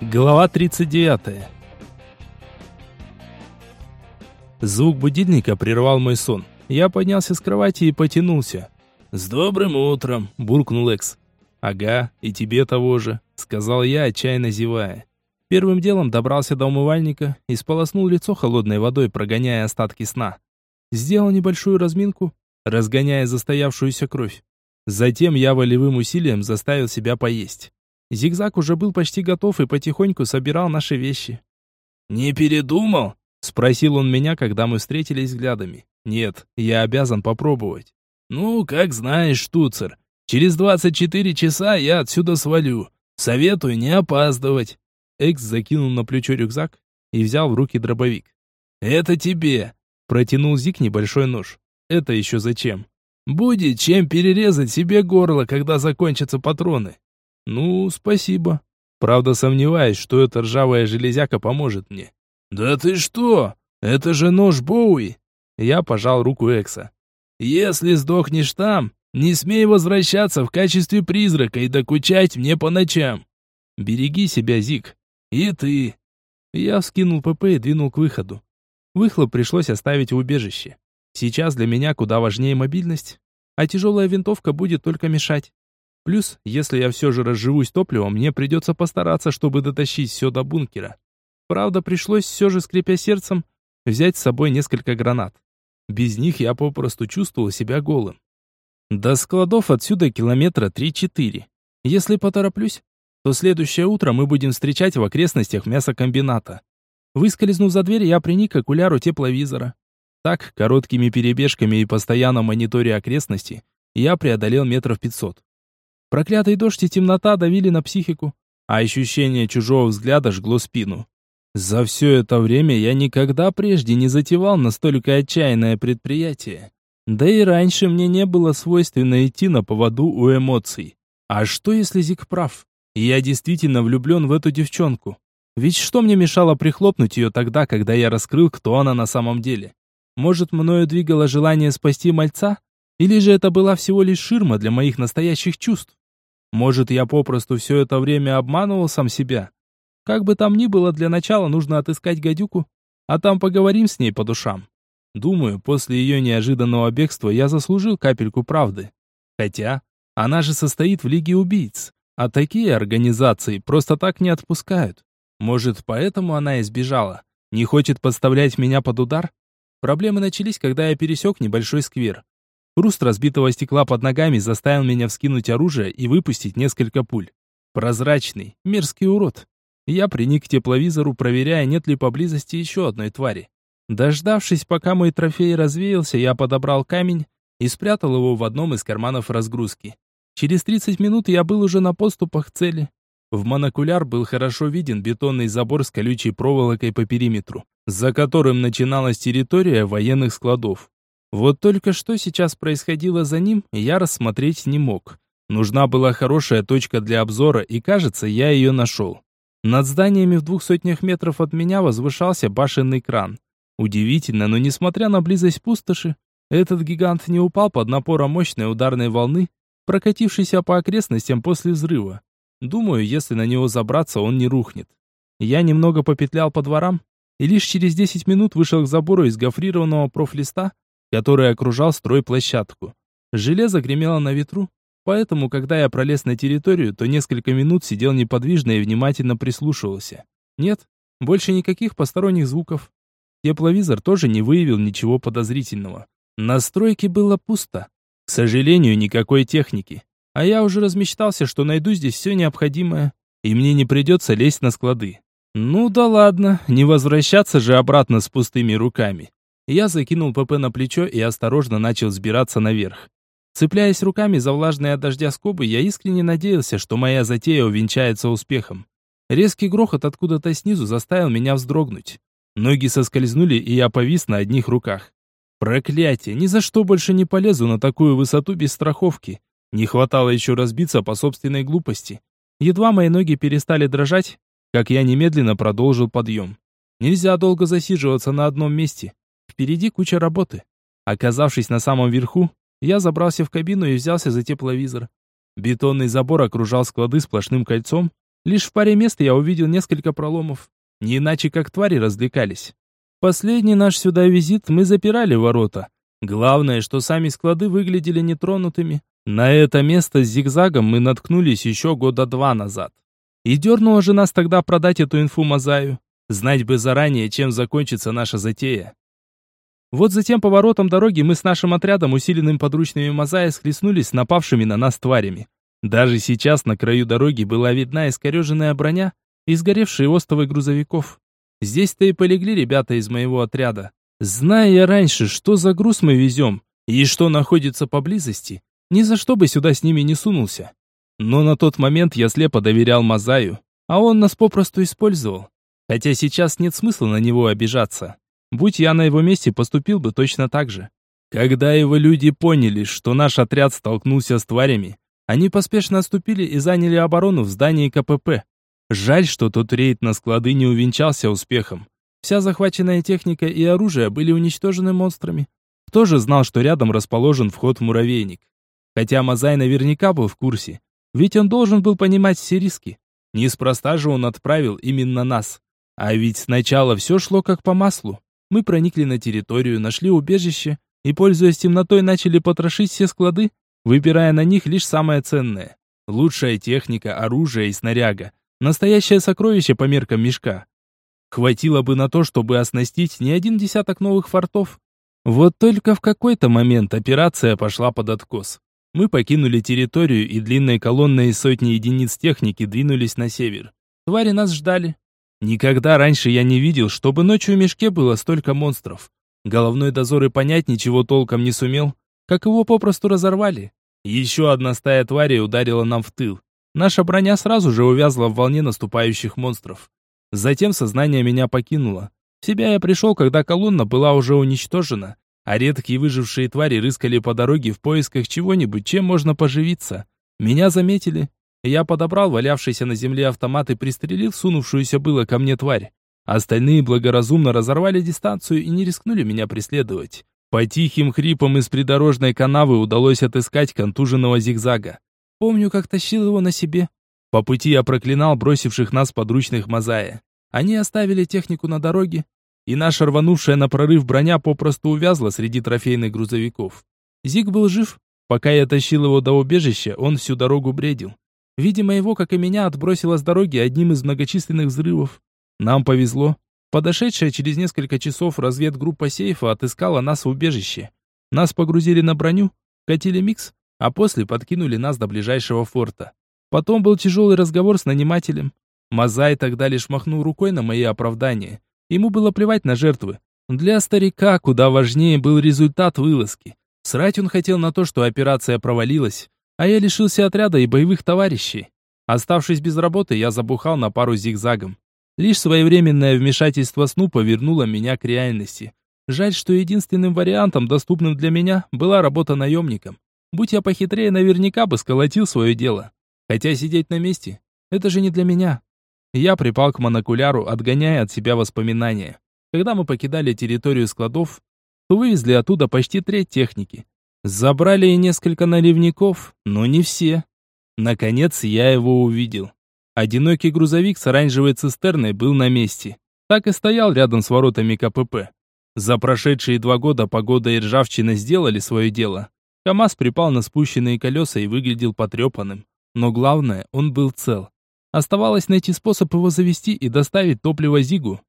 Глава 39. Звук будильника прервал мой сон. Я поднялся с кровати и потянулся. «С добрым утром!» – буркнул Экс. «Ага, и тебе того же», – сказал я, отчаянно зевая. Первым делом добрался до умывальника и сполоснул лицо холодной водой, прогоняя остатки сна. Сделал небольшую разминку, разгоняя застоявшуюся кровь. Затем я волевым усилием заставил себя поесть. Зигзаг уже был почти готов и потихоньку собирал наши вещи. «Не передумал?» — спросил он меня, когда мы встретились взглядами. «Нет, я обязан попробовать». «Ну, как знаешь, штуцер. Через 24 часа я отсюда свалю. Советую не опаздывать». Экс закинул на плечо рюкзак и взял в руки дробовик. «Это тебе!» — протянул Зиг небольшой нож. «Это еще зачем?» «Будет чем перерезать себе горло, когда закончатся патроны». Ну, спасибо. Правда, сомневаюсь, что эта ржавая железяка поможет мне. Да ты что? Это же нож Боуи. Я пожал руку Экса. Если сдохнешь там, не смей возвращаться в качестве призрака и докучать мне по ночам. Береги себя, Зик. И ты. Я вскинул ПП и двинул к выходу. Выхлоп пришлось оставить в убежище. Сейчас для меня куда важнее мобильность, а тяжелая винтовка будет только мешать. Плюс, если я все же разживусь топливом, мне придется постараться, чтобы дотащить все до бункера. Правда, пришлось все же, скрипя сердцем, взять с собой несколько гранат. Без них я попросту чувствовал себя голым. До складов отсюда километра 3-4. Если потороплюсь, то следующее утро мы будем встречать в окрестностях мясокомбината. Выскользнув за дверь, я приник к окуляру тепловизора. Так, короткими перебежками и постоянно мониторя окрестности, я преодолел метров пятьсот. Проклятый дождь и темнота давили на психику, а ощущение чужого взгляда жгло спину. За все это время я никогда прежде не затевал настолько отчаянное предприятие. Да и раньше мне не было свойственно идти на поводу у эмоций. А что если Зик прав? Я действительно влюблен в эту девчонку. Ведь что мне мешало прихлопнуть ее тогда, когда я раскрыл, кто она на самом деле? Может, мною двигало желание спасти мальца? Или же это была всего лишь ширма для моих настоящих чувств? Может, я попросту все это время обманывал сам себя? Как бы там ни было, для начала нужно отыскать гадюку, а там поговорим с ней по душам. Думаю, после ее неожиданного бегства я заслужил капельку правды. Хотя, она же состоит в Лиге убийц, а такие организации просто так не отпускают. Может, поэтому она избежала? Не хочет подставлять меня под удар? Проблемы начались, когда я пересек небольшой сквер. Хруст разбитого стекла под ногами заставил меня вскинуть оружие и выпустить несколько пуль. Прозрачный, мерзкий урод. Я приник к тепловизору, проверяя, нет ли поблизости еще одной твари. Дождавшись, пока мой трофей развеялся, я подобрал камень и спрятал его в одном из карманов разгрузки. Через 30 минут я был уже на подступах к цели. В монокуляр был хорошо виден бетонный забор с колючей проволокой по периметру, за которым начиналась территория военных складов. Вот только что сейчас происходило за ним, я рассмотреть не мог. Нужна была хорошая точка для обзора, и, кажется, я ее нашел. Над зданиями в двух сотнях метров от меня возвышался башенный кран. Удивительно, но несмотря на близость пустоши, этот гигант не упал под напором мощной ударной волны, прокатившейся по окрестностям после взрыва. Думаю, если на него забраться, он не рухнет. Я немного попетлял по дворам, и лишь через 10 минут вышел к забору из гофрированного профлиста, который окружал стройплощадку. Железо гремело на ветру, поэтому, когда я пролез на территорию, то несколько минут сидел неподвижно и внимательно прислушивался. Нет, больше никаких посторонних звуков. Тепловизор тоже не выявил ничего подозрительного. На стройке было пусто. К сожалению, никакой техники. А я уже размечтался, что найду здесь все необходимое, и мне не придется лезть на склады. Ну да ладно, не возвращаться же обратно с пустыми руками. Я закинул ПП на плечо и осторожно начал взбираться наверх. Цепляясь руками за влажные от дождя скобы, я искренне надеялся, что моя затея увенчается успехом. Резкий грохот откуда-то снизу заставил меня вздрогнуть. Ноги соскользнули, и я повис на одних руках. Проклятие, ни за что больше не полезу на такую высоту без страховки. Не хватало еще разбиться по собственной глупости. Едва мои ноги перестали дрожать, как я немедленно продолжил подъем. Нельзя долго засиживаться на одном месте. Впереди куча работы. Оказавшись на самом верху, я забрался в кабину и взялся за тепловизор. Бетонный забор окружал склады сплошным кольцом, Лишь в паре мест я увидел несколько проломов. Не иначе, как твари развлекались. Последний наш сюда визит мы запирали ворота. Главное, что сами склады выглядели нетронутыми. На это место с зигзагом мы наткнулись еще года два назад. И дернуло же нас тогда продать эту инфу Мазаю. Знать бы заранее, чем закончится наша затея. Вот затем поворотом дороги мы с нашим отрядом, усиленным подручными Мазая, схлестнулись с напавшими на нас тварями. Даже сейчас на краю дороги была видна искореженная броня и сгоревшие остовы грузовиков. Здесь-то и полегли ребята из моего отряда. Зная я раньше, что за груз мы везем и что находится поблизости, ни за что бы сюда с ними не сунулся. Но на тот момент я слепо доверял Мазаю, а он нас попросту использовал. Хотя сейчас нет смысла на него обижаться. Будь я на его месте, поступил бы точно так же. Когда его люди поняли, что наш отряд столкнулся с тварями, они поспешно отступили и заняли оборону в здании КПП. Жаль, что тот рейд на склады не увенчался успехом. Вся захваченная техника и оружие были уничтожены монстрами. Кто же знал, что рядом расположен вход в муравейник? Хотя Мазай наверняка был в курсе, ведь он должен был понимать все риски. Неспроста же он отправил именно нас. А ведь сначала все шло как по маслу. Мы проникли на территорию, нашли убежище и, пользуясь темнотой, начали потрошить все склады, выбирая на них лишь самое ценное. Лучшая техника, оружие и снаряга. Настоящее сокровище по меркам мешка. Хватило бы на то, чтобы оснастить не один десяток новых фортов. Вот только в какой-то момент операция пошла под откос. Мы покинули территорию и длинной колонной из сотни единиц техники двинулись на север. Твари нас ждали. Никогда раньше я не видел, чтобы ночью в мешке было столько монстров. Головной дозор и понять ничего толком не сумел, как его попросту разорвали. Еще одна стая тварей ударила нам в тыл. Наша броня сразу же увязла в волне наступающих монстров. Затем сознание меня покинуло. В себя я пришел, когда колонна была уже уничтожена, а редкие выжившие твари рыскали по дороге в поисках чего-нибудь, чем можно поживиться. Меня заметили, я подобрал валявшийся на земле автомат и пристрелил сунувшуюся было ко мне тварь. Остальные благоразумно разорвали дистанцию и не рискнули меня преследовать. По тихим хрипам из придорожной канавы удалось отыскать контуженного зигзага. Помню, как тащил его на себе. По пути я проклинал бросивших нас подручных Мазая. Они оставили технику на дороге, и наша рванувшая на прорыв броня попросту увязла среди трофейных грузовиков. Зиг был жив. Пока я тащил его до убежища, он всю дорогу бредил. Видимо, его, как и меня, отбросило с дороги одним из многочисленных взрывов. Нам повезло. Подошедшая через несколько часов разведгруппа сейфа отыскала нас в убежище. Нас погрузили на броню, катили микс, а после подкинули нас до ближайшего форта. Потом был тяжелый разговор с нанимателем. Мазай тогда лишь махнул рукой на мои оправдания. Ему было плевать на жертвы. Для старика куда важнее был результат вылазки. Срать он хотел на то, что операция провалилась, а я лишился отряда и боевых товарищей. Оставшись без работы, я забухал на пару зигзагом. Лишь своевременное вмешательство Снупа вернуло меня к реальности. Жаль, что единственным вариантом, доступным для меня, была работа наемником. Будь я похитрее, наверняка бы сколотил свое дело. Хотя сидеть на месте — это же не для меня. Я припал к монокуляру, отгоняя от себя воспоминания. Когда мы покидали территорию складов, то вывезли оттуда почти треть техники. Забрали и несколько наливников, но не все. Наконец я его увидел. Одинокий грузовик с оранжевой цистерной был на месте. Так и стоял рядом с воротами КПП. За прошедшие два года погода и ржавчина сделали свое дело. КамАЗ припал на спущенные колеса и выглядел потрепанным. Но главное, он был цел. Оставалось найти способ его завести и доставить топливо Зигу.